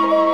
Bye.